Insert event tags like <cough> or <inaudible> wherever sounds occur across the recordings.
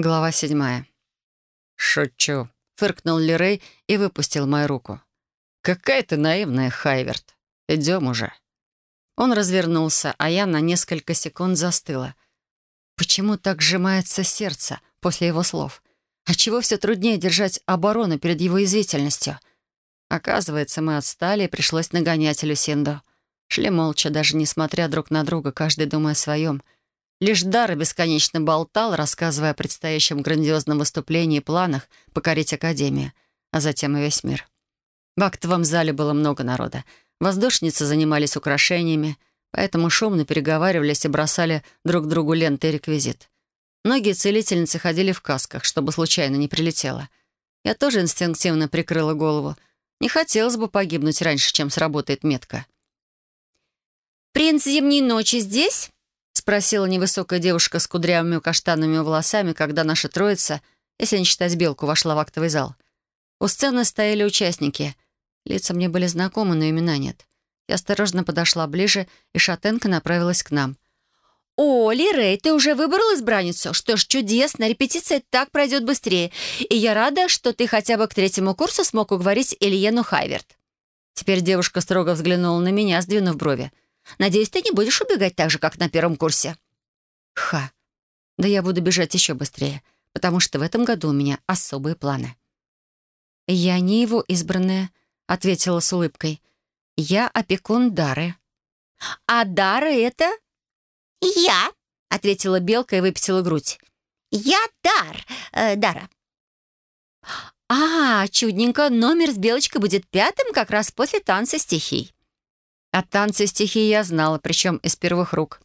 Глава седьмая. «Шучу», — фыркнул Лерей и выпустил мою руку. «Какая ты наивная, Хайверт. Идем уже». Он развернулся, а я на несколько секунд застыла. Почему так сжимается сердце после его слов? Отчего все труднее держать оборону перед его язвительностью? Оказывается, мы отстали, и пришлось нагонять Люсинду. Шли молча, даже несмотря друг на друга, каждый думая о своем — Лишь Дара бесконечно болтал, рассказывая о предстоящем грандиозном выступлении и планах покорить Академию, а затем и весь мир. В актовом зале было много народа. Воздушницы занимались украшениями, поэтому шумно переговаривались и бросали друг другу ленты и реквизит. Многие целительницы ходили в касках, чтобы случайно не прилетело. Я тоже инстинктивно прикрыла голову. Не хотелось бы погибнуть раньше, чем сработает метка. «Принц зимней ночи здесь?» — спросила невысокая девушка с кудрявыми каштанными волосами, когда наша троица, если не считать белку, вошла в актовый зал. У сцены стояли участники. Лица мне были знакомы, но имена нет. Я осторожно подошла ближе, и шатенка направилась к нам. «О, Лирей, ты уже выбрал избранницу? Что ж, чудесно, репетиция так пройдет быстрее. И я рада, что ты хотя бы к третьему курсу смог уговорить Ильену Хайверт». Теперь девушка строго взглянула на меня, сдвинув брови. Надеюсь, ты не будешь убегать так же, как на первом курсе». «Ха! Да я буду бежать еще быстрее, потому что в этом году у меня особые планы». «Я не его избранная», — ответила с улыбкой. «Я опекун Дары». «А Дара это?» «Я», — ответила Белка и выпятила грудь. «Я Дар, э, Дара». «А, чудненько, номер с Белочкой будет пятым как раз после танца стихий». От танца стихии я знала, причем из первых рук.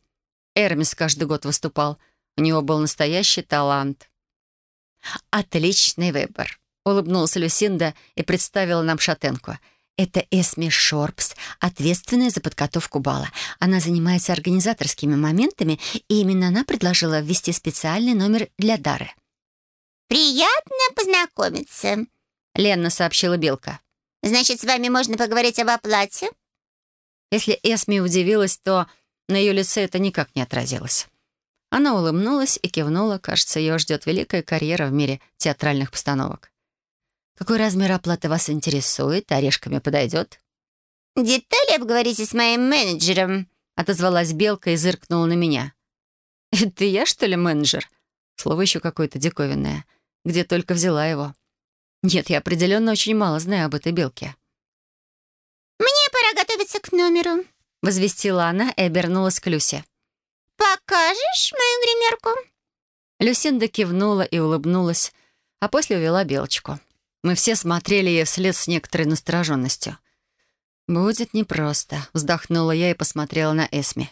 Эрмис каждый год выступал. У него был настоящий талант. «Отличный выбор», — улыбнулась Люсинда и представила нам шатенку. «Это Эсми Шорпс, ответственная за подготовку бала. Она занимается организаторскими моментами, и именно она предложила ввести специальный номер для Дары». «Приятно познакомиться», — Ленна сообщила Белка. «Значит, с вами можно поговорить об оплате?» Если Эсми удивилась, то на ее лице это никак не отразилось. Она улыбнулась и кивнула. Кажется, ее ждет великая карьера в мире театральных постановок. «Какой размер оплаты вас интересует? Орешками подойдет?» «Детали обговорите с моим менеджером», — отозвалась Белка и зыркнула на меня. «Это я, что ли, менеджер?» Слово еще какое-то диковинное. Где только взяла его. Нет, я определенно очень мало знаю об этой белке. «Мне пора готовиться к номеру», — возвестила она и обернулась к Люсе. «Покажешь мою гримерку?» Люсинда кивнула и улыбнулась, а после увела Белочку. Мы все смотрели ей вслед с некоторой настороженностью. «Будет непросто», — вздохнула я и посмотрела на Эсми.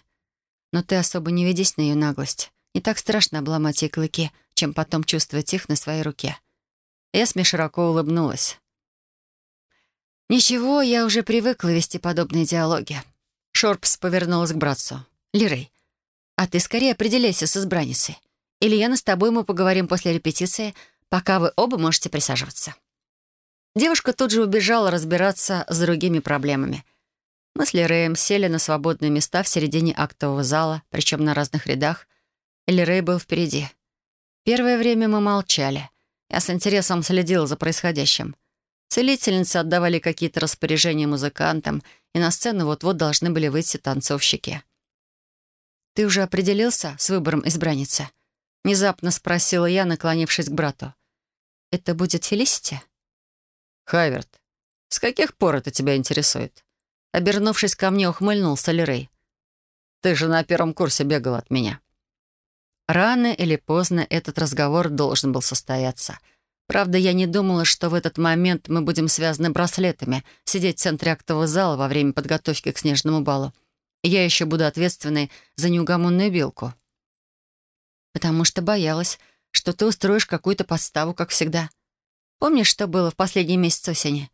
«Но ты особо не ведись на ее наглость. Не так страшно обломать ей клыки, чем потом чувствовать их на своей руке». Эсми широко улыбнулась. «Ничего, я уже привыкла вести подобные диалоги». Шорпс повернулась к братцу. «Лирей, а ты скорее определяйся с избранницей. Ильяна, с тобой мы поговорим после репетиции, пока вы оба можете присаживаться». Девушка тут же убежала разбираться с другими проблемами. Мы с Лиреем сели на свободные места в середине актового зала, причем на разных рядах. Лирей был впереди. Первое время мы молчали. Я с интересом следила за происходящим. Целительницы отдавали какие-то распоряжения музыкантам, и на сцену вот-вот должны были выйти танцовщики. «Ты уже определился с выбором избранницы?» — внезапно спросила я, наклонившись к брату. «Это будет Фелисити?» «Хайверт, с каких пор это тебя интересует?» Обернувшись ко мне, ухмыльнулся Лерей. «Ты же на первом курсе бегал от меня». Рано или поздно этот разговор должен был состояться — Правда, я не думала, что в этот момент мы будем связаны браслетами, сидеть в центре актового зала во время подготовки к снежному балу. Я еще буду ответственной за неугомонную белку. Потому что боялась, что ты устроишь какую-то подставу, как всегда. Помнишь, что было в последний месяц осени?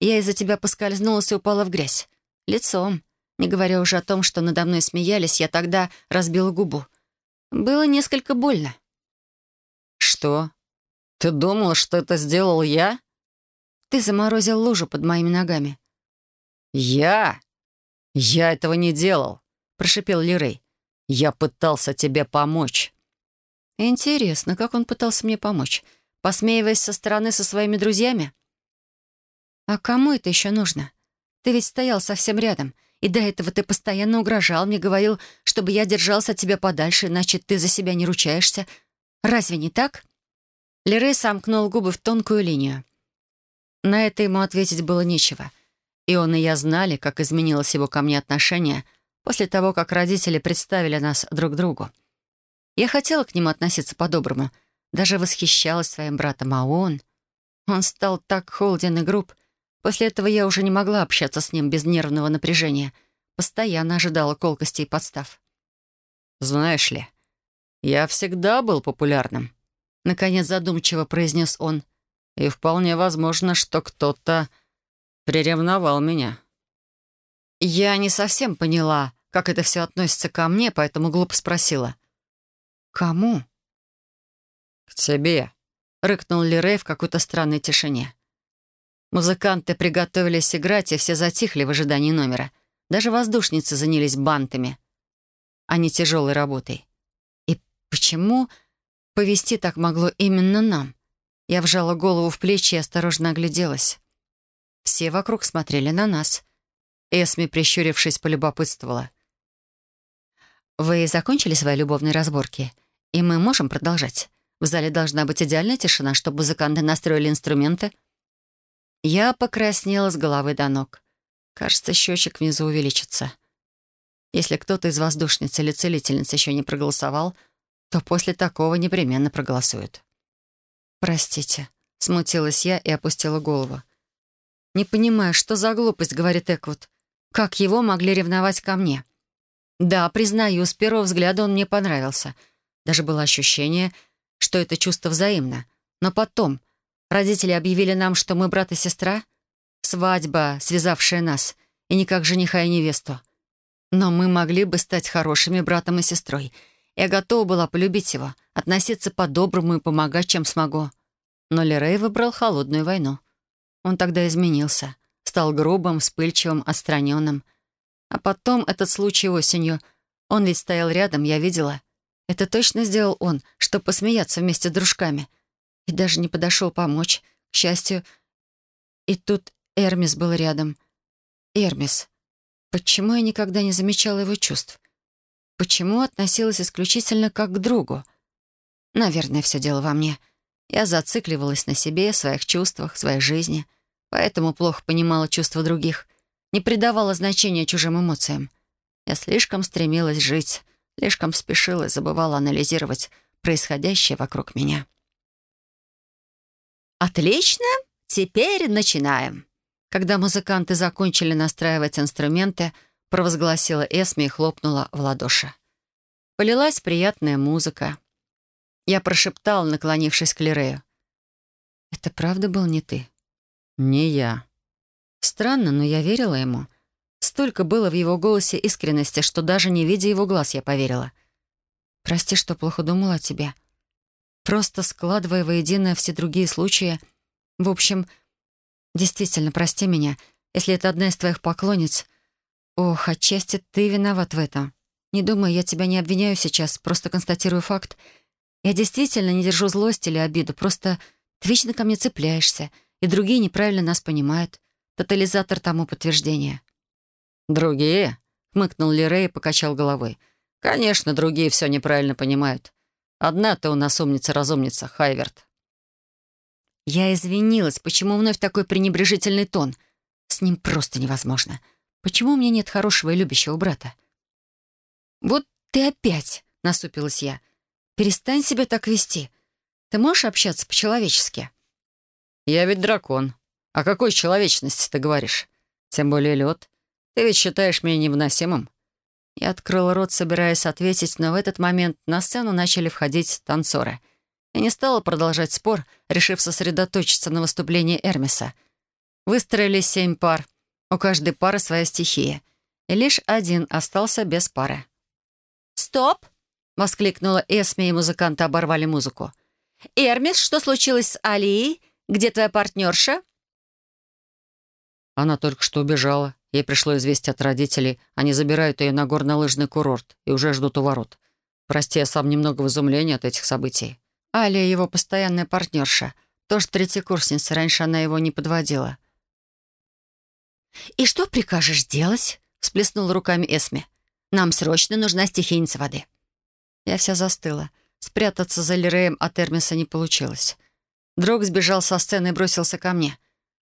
Я из-за тебя поскользнулась и упала в грязь. Лицом. Не говоря уже о том, что надо мной смеялись, я тогда разбила губу. Было несколько больно. «Что?» «Ты думала, что это сделал я?» «Ты заморозил лужу под моими ногами». «Я? Я этого не делал», — прошипел Лирей. «Я пытался тебе помочь». Интересно, как он пытался мне помочь? Посмеиваясь со стороны со своими друзьями? А кому это еще нужно? Ты ведь стоял совсем рядом, и до этого ты постоянно угрожал мне, говорил, чтобы я держался от тебя подальше, иначе ты за себя не ручаешься. Разве не так?» Лерей сомкнул губы в тонкую линию. На это ему ответить было нечего. И он и я знали, как изменилось его ко мне отношение после того, как родители представили нас друг другу. Я хотела к нему относиться по-доброму, даже восхищалась своим братом, а он... Он стал так холоден и груб, После этого я уже не могла общаться с ним без нервного напряжения. Постоянно ожидала колкостей и подстав. «Знаешь ли, я всегда был популярным», — наконец задумчиво произнес он. «И вполне возможно, что кто-то приревновал меня». Я не совсем поняла, как это все относится ко мне, поэтому глупо спросила. «Кому?» «К тебе», — рыкнул Лирей в какой-то странной тишине. Музыканты приготовились играть, и все затихли в ожидании номера. Даже воздушницы занялись бантами, а не тяжелой работой. И почему повести так могло именно нам? Я вжала голову в плечи и осторожно огляделась. Все вокруг смотрели на нас. Эсми, прищурившись, полюбопытствовала. «Вы закончили свои любовные разборки, и мы можем продолжать. В зале должна быть идеальная тишина, чтобы музыканты настроили инструменты». Я покраснела с головы до ног. Кажется, счетчик внизу увеличится. Если кто-то из воздушниц или целительниц еще не проголосовал, то после такого непременно проголосуют. «Простите», — смутилась я и опустила голову. «Не понимаю, что за глупость», — говорит Эквуд. «Как его могли ревновать ко мне?» «Да, признаю, с первого взгляда он мне понравился. Даже было ощущение, что это чувство взаимно. Но потом, Родители объявили нам, что мы брат и сестра. Свадьба, связавшая нас, и не как жениха и невесту. Но мы могли бы стать хорошими братом и сестрой. Я готова была полюбить его, относиться по-доброму и помогать, чем смогу. Но Лерей выбрал холодную войну. Он тогда изменился. Стал грубым, вспыльчивым, отстраненным. А потом этот случай осенью. Он ведь стоял рядом, я видела. Это точно сделал он, чтобы посмеяться вместе с дружками — и даже не подошел помочь. К счастью, и тут Эрмис был рядом. Эрмис. Почему я никогда не замечала его чувств? Почему относилась исключительно как к другу? Наверное, все дело во мне. Я зацикливалась на себе, своих чувствах, своей жизни, поэтому плохо понимала чувства других, не придавала значения чужим эмоциям. Я слишком стремилась жить, слишком спешила и забывала анализировать происходящее вокруг меня. «Отлично! Теперь начинаем!» Когда музыканты закончили настраивать инструменты, провозгласила Эсми и хлопнула в ладоши. Полилась приятная музыка. Я прошептал, наклонившись к Лирею. «Это правда был не ты?» «Не я». Странно, но я верила ему. Столько было в его голосе искренности, что даже не видя его глаз, я поверила. «Прости, что плохо думала о тебе», просто складывая воедино все другие случаи. В общем, действительно, прости меня, если это одна из твоих поклонниц. Ох, отчасти ты виноват в этом. Не думаю, я тебя не обвиняю сейчас, просто констатирую факт. Я действительно не держу злость или обиду, просто ты вечно ко мне цепляешься, и другие неправильно нас понимают. Тотализатор тому подтверждения. «Другие?» — хмыкнул Лирей и покачал головой. «Конечно, другие все неправильно понимают. Одна ты у нас умница-разумница, Хайверт». Я извинилась. Почему вновь такой пренебрежительный тон? С ним просто невозможно. Почему у меня нет хорошего и любящего брата? «Вот ты опять!» — насупилась я. «Перестань себя так вести. Ты можешь общаться по-человечески?» «Я ведь дракон. О какой человечности ты говоришь? Тем более лед. Ты ведь считаешь меня невыносимым?» Я открыла рот, собираясь ответить, но в этот момент на сцену начали входить танцоры. Я не стала продолжать спор, решив сосредоточиться на выступлении Эрмиса. Выстроились семь пар. У каждой пары своя стихия. И лишь один остался без пары. «Стоп!» — воскликнула Эсми, и музыканты оборвали музыку. «Эрмис, что случилось с Алией? Где твоя партнерша?» Она только что убежала. Ей пришло известие от родителей. Они забирают ее на горнолыжный курорт и уже ждут у ворот. Прости, я сам немного в изумлении от этих событий. Алия его постоянная партнерша. Тоже третьекурсница, раньше она его не подводила. «И что прикажешь делать?» — всплеснула руками Эсми. «Нам срочно нужна стихийница воды». Я вся застыла. Спрятаться за Лиреем от Эрмиса не получилось. Друг сбежал со сцены и бросился ко мне.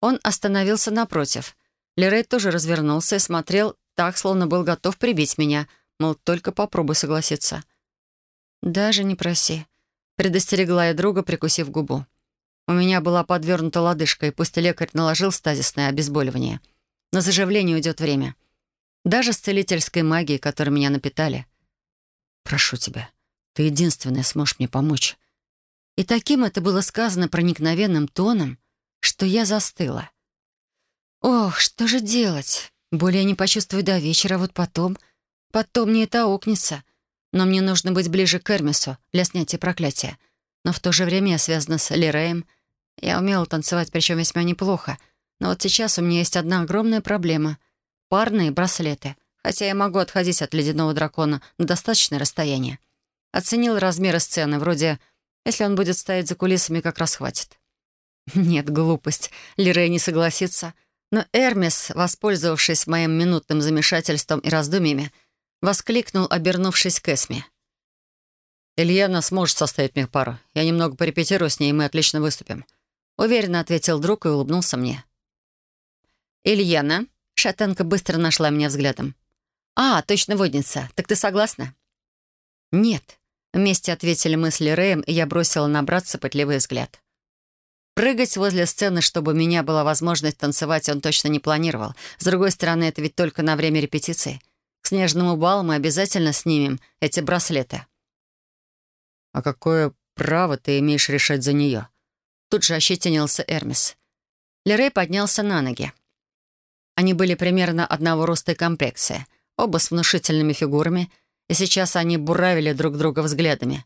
Он остановился напротив. Лирей тоже развернулся и смотрел так, словно был готов прибить меня, мол, только попробуй согласиться. «Даже не проси», — предостерегла я друга, прикусив губу. У меня была подвернута лодыжка, и пусть лекарь наложил стазисное обезболивание. На заживление уйдет время. Даже с целительской магией, которой меня напитали. «Прошу тебя, ты единственная сможешь мне помочь». И таким это было сказано проникновенным тоном, что я застыла. «Ох, что же делать? Более не почувствую до вечера, вот потом... Потом мне это окнется. Но мне нужно быть ближе к Эрмису для снятия проклятия. Но в то же время я связана с Лиреем. Я умела танцевать, причем весьма неплохо. Но вот сейчас у меня есть одна огромная проблема. Парные браслеты. Хотя я могу отходить от ледяного дракона на достаточное расстояние. Оценил размеры сцены, вроде если он будет стоять за кулисами, как раз хватит. <laughs> Нет, глупость. Лирей не согласится. Но Эрмис, воспользовавшись моим минутным замешательством и раздумьями, воскликнул, обернувшись к Эсме. «Ильяна сможет составить мне пару. Я немного порепетирую с ней, и мы отлично выступим». Уверенно ответил друг и улыбнулся мне. «Ильяна?» Шатенка быстро нашла меня взглядом. «А, точно водница. Так ты согласна?» «Нет», Вместе ответили мысли Рэем, и я бросила на братца пытливый взгляд. Прыгать возле сцены, чтобы у меня была возможность танцевать, он точно не планировал. С другой стороны, это ведь только на время репетиции. К снежному балу мы обязательно снимем эти браслеты. «А какое право ты имеешь решать за нее?» Тут же ощетинился Эрмис. Лерей поднялся на ноги. Они были примерно одного роста и комплекции, оба с внушительными фигурами — и сейчас они буравили друг друга взглядами.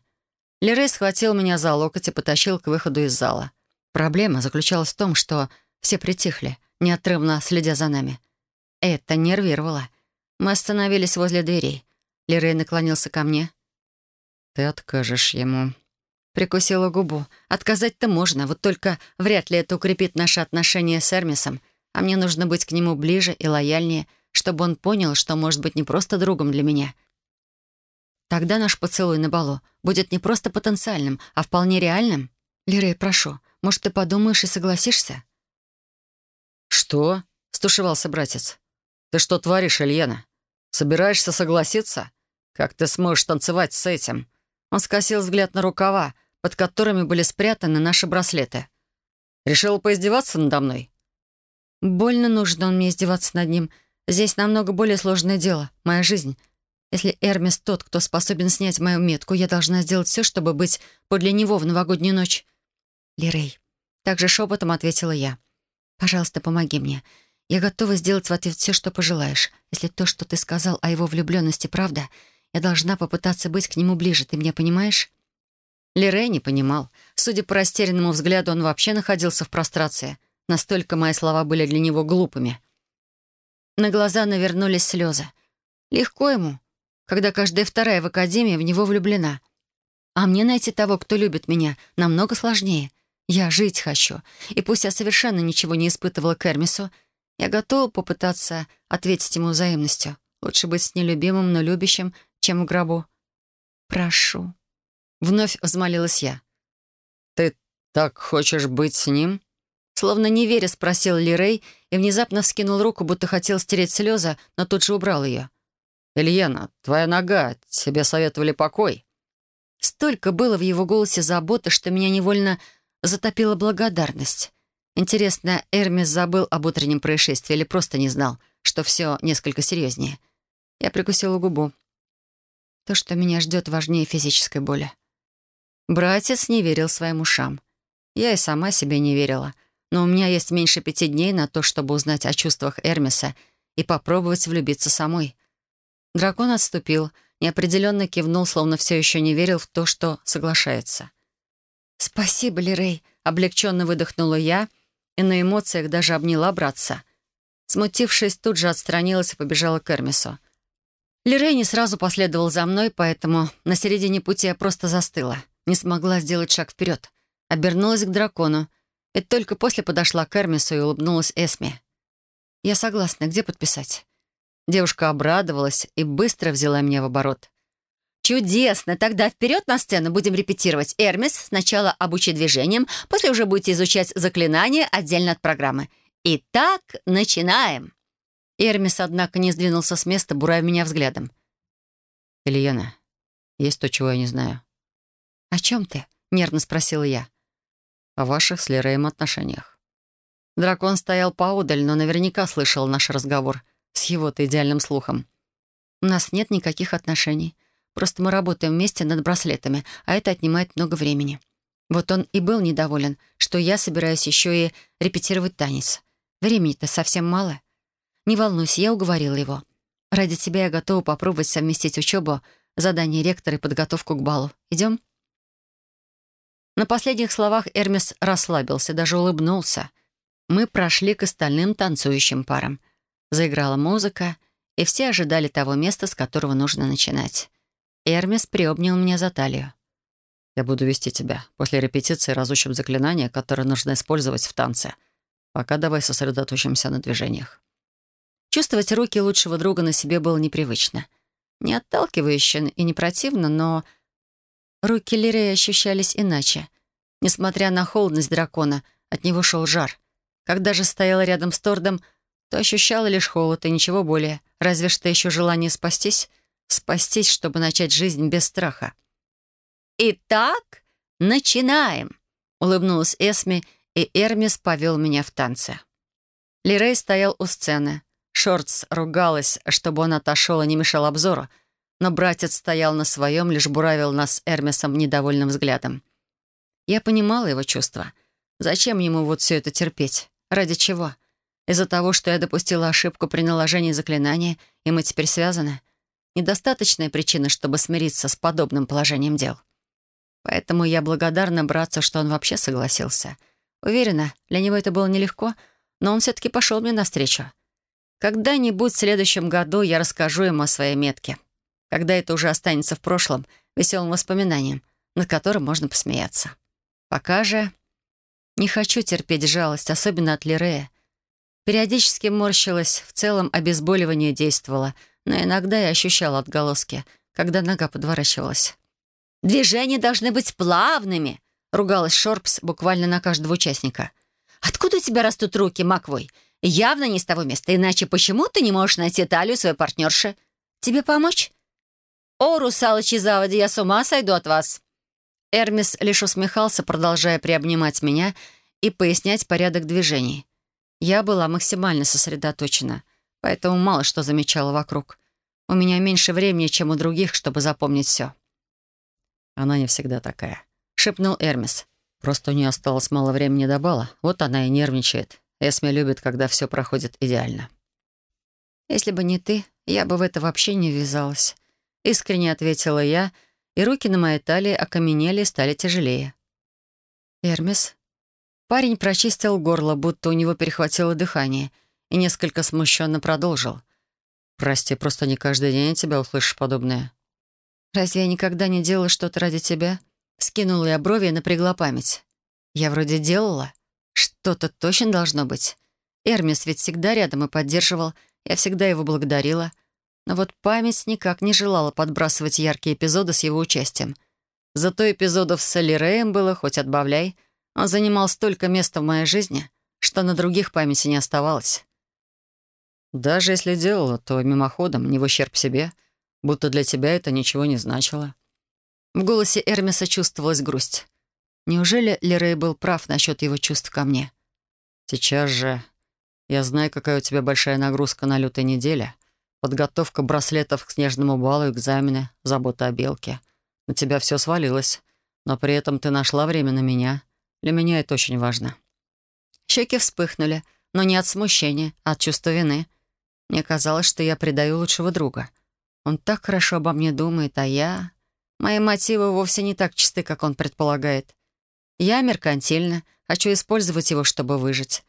Лерей схватил меня за локоть и потащил к выходу из зала. Проблема заключалась в том, что все притихли, неотрывно следя за нами. Это нервировало. Мы остановились возле дверей. Лерей наклонился ко мне. «Ты откажешь ему». Прикусила губу. «Отказать-то можно, вот только вряд ли это укрепит наши отношения с Эрмисом, а мне нужно быть к нему ближе и лояльнее, чтобы он понял, что может быть не просто другом для меня, Тогда наш поцелуй на балу будет не просто потенциальным, а вполне реальным. Лирей, прошу, может, ты подумаешь и согласишься?» «Что?» — стушевался братец. «Ты что творишь, Ильена? Собираешься согласиться? Как ты сможешь танцевать с этим?» Он скосил взгляд на рукава, под которыми были спрятаны наши браслеты. «Решил поиздеваться надо мной?» «Больно нужно он мне издеваться над ним. Здесь намного более сложное дело. Моя жизнь. Если Эрмис тот, кто способен снять мою метку, я должна сделать все, чтобы быть подле него в новогоднюю ночь. Лирей. Также шепотом ответила я. Пожалуйста, помоги мне. Я готова сделать в ответ все, что пожелаешь. Если то, что ты сказал о его влюбленности, правда, я должна попытаться быть к нему ближе. Ты меня понимаешь? Лирей не понимал. Судя по растерянному взгляду, он вообще находился в прострации. Настолько мои слова были для него глупыми. На глаза навернулись слезы. Легко ему когда каждая вторая в академии в него влюблена. А мне найти того, кто любит меня, намного сложнее. Я жить хочу. И пусть я совершенно ничего не испытывала к Эрмису, я готова попытаться ответить ему взаимностью. Лучше быть с нелюбимым, но любящим, чем в гробу. «Прошу». Вновь взмолилась я. «Ты так хочешь быть с ним?» Словно не веря, спросил Лирей и внезапно вскинул руку, будто хотел стереть слезы, но тут же убрал ее. «Ильена, твоя нога, тебе советовали покой». Столько было в его голосе заботы, что меня невольно затопила благодарность. Интересно, Эрмис забыл об утреннем происшествии или просто не знал, что все несколько серьезнее. Я прикусила губу. То, что меня ждет, важнее физической боли. Братец не верил своим ушам. Я и сама себе не верила. Но у меня есть меньше пяти дней на то, чтобы узнать о чувствах Эрмиса и попробовать влюбиться самой. Дракон отступил, неопределенно кивнул, словно все еще не верил в то, что соглашается. «Спасибо, Лирей», — облегченно выдохнула я и на эмоциях даже обняла братца. Смутившись, тут же отстранилась и побежала к Эрмису. Лерей не сразу последовал за мной, поэтому на середине пути я просто застыла. Не смогла сделать шаг вперед. Обернулась к дракону. И только после подошла к Эрмису и улыбнулась Эсме. «Я согласна. Где подписать?» Девушка обрадовалась и быстро взяла меня в оборот. «Чудесно! Тогда вперед на сцену будем репетировать. Эрмис сначала обучи движением, после уже будете изучать заклинания отдельно от программы. Итак, начинаем!» Эрмис, однако, не сдвинулся с места, буравя меня взглядом. «Ильяна, есть то, чего я не знаю». «О чем ты?» — нервно спросила я. «О ваших с Лереем отношениях». Дракон стоял поодаль, но наверняка слышал наш разговор с его-то идеальным слухом. «У нас нет никаких отношений. Просто мы работаем вместе над браслетами, а это отнимает много времени. Вот он и был недоволен, что я собираюсь еще и репетировать танец. Времени-то совсем мало. Не волнуйся, я уговорила его. Ради тебя я готова попробовать совместить учебу, задание ректора и подготовку к балу. Идем?» На последних словах Эрмис расслабился, даже улыбнулся. Мы прошли к остальным танцующим парам. Заиграла музыка, и все ожидали того места, с которого нужно начинать. Эрмис приобнял меня за талию. «Я буду вести тебя. После репетиции разучим заклинания, которые нужно использовать в танце. Пока давай сосредоточимся на движениях». Чувствовать руки лучшего друга на себе было непривычно. Не отталкивающе и не противно, но руки Лирея ощущались иначе. Несмотря на холодность дракона, от него шел жар. Когда же стояла рядом с Тордом, то ощущала лишь холод и ничего более, разве что еще желание спастись, спастись, чтобы начать жизнь без страха. «Итак, начинаем!» — улыбнулась Эсми, и Эрмис повел меня в танце. Лирей стоял у сцены. Шортс ругалась, чтобы он отошел и не мешал обзору, но братец стоял на своем, лишь буравил нас с Эрмисом недовольным взглядом. Я понимала его чувства. Зачем ему вот все это терпеть? Ради чего? Из-за того, что я допустила ошибку при наложении заклинания, и мы теперь связаны? Недостаточная причина, чтобы смириться с подобным положением дел. Поэтому я благодарна братцу, что он вообще согласился. Уверена, для него это было нелегко, но он все-таки пошел мне навстречу. Когда-нибудь в следующем году я расскажу ему о своей метке. Когда это уже останется в прошлом, веселым воспоминанием, над которым можно посмеяться. Пока же не хочу терпеть жалость, особенно от Лирея. Периодически морщилась, в целом обезболивание действовало, но иногда я ощущала отголоски, когда нога подворачивалась. «Движения должны быть плавными», — ругалась Шорпс буквально на каждого участника. «Откуда у тебя растут руки, Маквой? Явно не с того места, иначе почему ты не можешь найти талию своей партнерши? Тебе помочь? О, русалочи заводи, я с ума сойду от вас!» Эрмис лишь усмехался, продолжая приобнимать меня и пояснять порядок движений. Я была максимально сосредоточена, поэтому мало что замечала вокруг. У меня меньше времени, чем у других, чтобы запомнить все. «Она не всегда такая», — шепнул Эрмис. «Просто у нее осталось мало времени до бала, вот она и нервничает. Эсме любит, когда все проходит идеально. «Если бы не ты, я бы в это вообще не ввязалась», — искренне ответила я, и руки на моей талии окаменели и стали тяжелее. «Эрмис?» Парень прочистил горло, будто у него перехватило дыхание, и несколько смущенно продолжил. «Прости, просто не каждый день тебя услышишь подобное». «Разве я никогда не делала что-то ради тебя?» Скинула я брови и напрягла память. «Я вроде делала». Что-то точно должно быть. Эрмис ведь всегда рядом и поддерживал. Я всегда его благодарила. Но вот память никак не желала подбрасывать яркие эпизоды с его участием. Зато эпизодов с Солиреем было хоть отбавляй. Он занимал столько места в моей жизни, что на других памяти не оставалось. Даже если делала, то мимоходом, не в ущерб себе, будто для тебя это ничего не значило. В голосе Эрмиса чувствовалась грусть. Неужели Лерей был прав насчет его чувств ко мне? Сейчас же я знаю, какая у тебя большая нагрузка на лютой неделе. Подготовка браслетов к снежному балу, экзамены, забота о белке. На тебя все свалилось, но при этом ты нашла время на меня. Для меня это очень важно». Щеки вспыхнули, но не от смущения, а от чувства вины. Мне казалось, что я предаю лучшего друга. Он так хорошо обо мне думает, а я... Мои мотивы вовсе не так чисты, как он предполагает. Я меркантильна, хочу использовать его, чтобы выжить.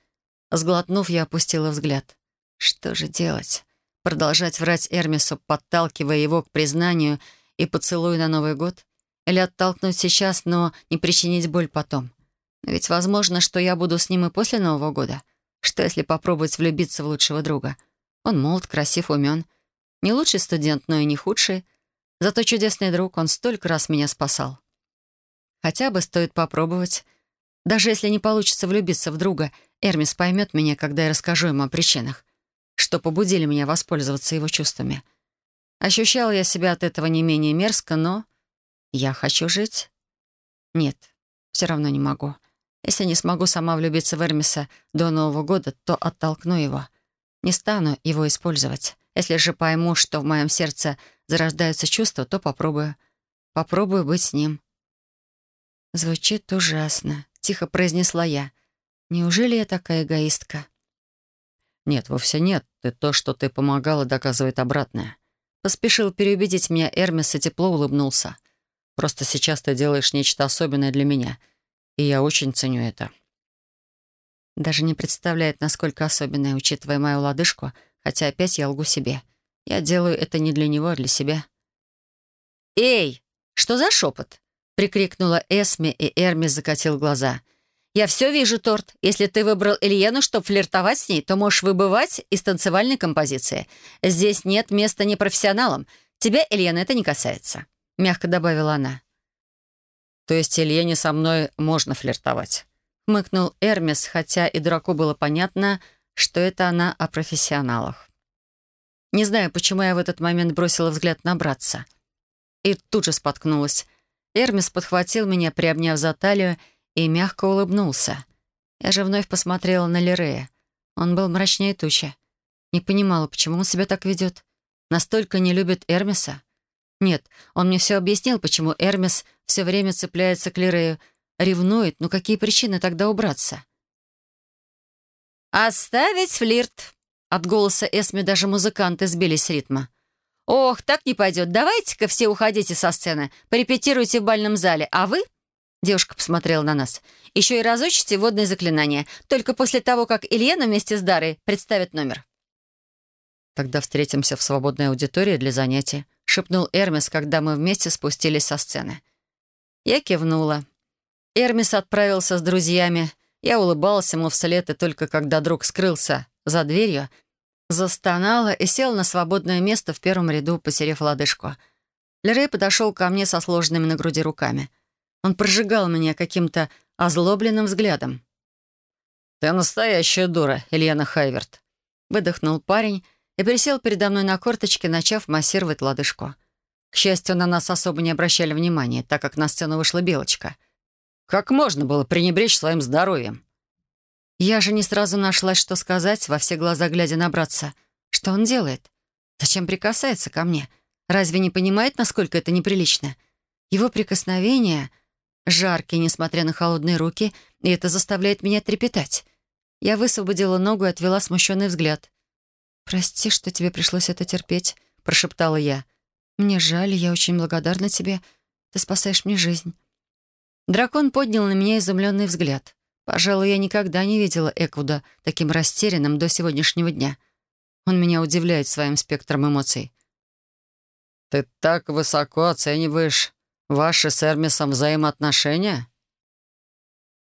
Сглотнув, я опустила взгляд. Что же делать? Продолжать врать Эрмису, подталкивая его к признанию и поцелую на Новый год? Или оттолкнуть сейчас, но не причинить боль потом? ведь возможно, что я буду с ним и после Нового года. Что, если попробовать влюбиться в лучшего друга? Он молод, красив, умен. Не лучший студент, но и не худший. Зато чудесный друг, он столько раз меня спасал. Хотя бы стоит попробовать. Даже если не получится влюбиться в друга, Эрмис поймет меня, когда я расскажу ему о причинах, что побудили меня воспользоваться его чувствами. Ощущала я себя от этого не менее мерзко, но я хочу жить. Нет, все равно не могу. Если не смогу сама влюбиться в Эрмиса до Нового года, то оттолкну его. Не стану его использовать. Если же пойму, что в моем сердце зарождаются чувства, то попробую. Попробую быть с ним. «Звучит ужасно», — тихо произнесла я. «Неужели я такая эгоистка?» «Нет, вовсе нет. Ты то, что ты помогала, доказывает обратное». Поспешил переубедить меня Эрмис и тепло улыбнулся. «Просто сейчас ты делаешь нечто особенное для меня, и я очень ценю это». Даже не представляет, насколько особенное, учитывая мою лодыжку, хотя опять я лгу себе. Я делаю это не для него, а для себя. «Эй, что за шепот?» прикрикнула Эсми, и Эрмис закатил глаза. «Я все вижу, Торт. Если ты выбрал Ильену, чтобы флиртовать с ней, то можешь выбывать из танцевальной композиции. Здесь нет места непрофессионалам. Тебя, Ильена, это не касается», — мягко добавила она. «То есть Ильене со мной можно флиртовать?» — хмыкнул Эрмис, хотя и дураку было понятно, что это она о профессионалах. Не знаю, почему я в этот момент бросила взгляд на братца. И тут же споткнулась — Эрмис подхватил меня, приобняв за талию, и мягко улыбнулся. Я же вновь посмотрела на Лирея. Он был мрачнее тучи. Не понимала, почему он себя так ведет. Настолько не любит Эрмиса? Нет, он мне все объяснил, почему Эрмис все время цепляется к Лирею, ревнует, но какие причины тогда убраться? «Оставить флирт!» От голоса Эсми даже музыканты сбились с ритма. «Ох, так не пойдет. Давайте-ка все уходите со сцены. Порепетируйте в бальном зале. А вы...» Девушка посмотрела на нас. «Еще и разучите водные заклинания. Только после того, как Ильена вместе с Дарой представит номер». «Тогда встретимся в свободной аудитории для занятий», — шепнул Эрмис, когда мы вместе спустились со сцены. Я кивнула. Эрмис отправился с друзьями. Я улыбалась ему вслед, и только когда друг скрылся за дверью, Застонала и села на свободное место в первом ряду, потеряв лодыжку. Лерей подошел ко мне со сложенными на груди руками. Он прожигал меня каким-то озлобленным взглядом. «Ты настоящая дура, Ильяна Хайверт», — выдохнул парень и пересел передо мной на корточки, начав массировать лодыжку. К счастью, на нас особо не обращали внимания, так как на сцену вышла Белочка. Как можно было пренебречь своим здоровьем? Я же не сразу нашлась, что сказать, во все глаза глядя на братца. Что он делает? Зачем прикасается ко мне? Разве не понимает, насколько это неприлично? Его прикосновения жаркие, несмотря на холодные руки, и это заставляет меня трепетать. Я высвободила ногу и отвела смущенный взгляд. «Прости, что тебе пришлось это терпеть», — прошептала я. «Мне жаль, я очень благодарна тебе. Ты спасаешь мне жизнь». Дракон поднял на меня изумленный взгляд. Пожалуй, я никогда не видела Эквуда таким растерянным до сегодняшнего дня. Он меня удивляет своим спектром эмоций. «Ты так высоко оцениваешь ваши с Эрмисом взаимоотношения?»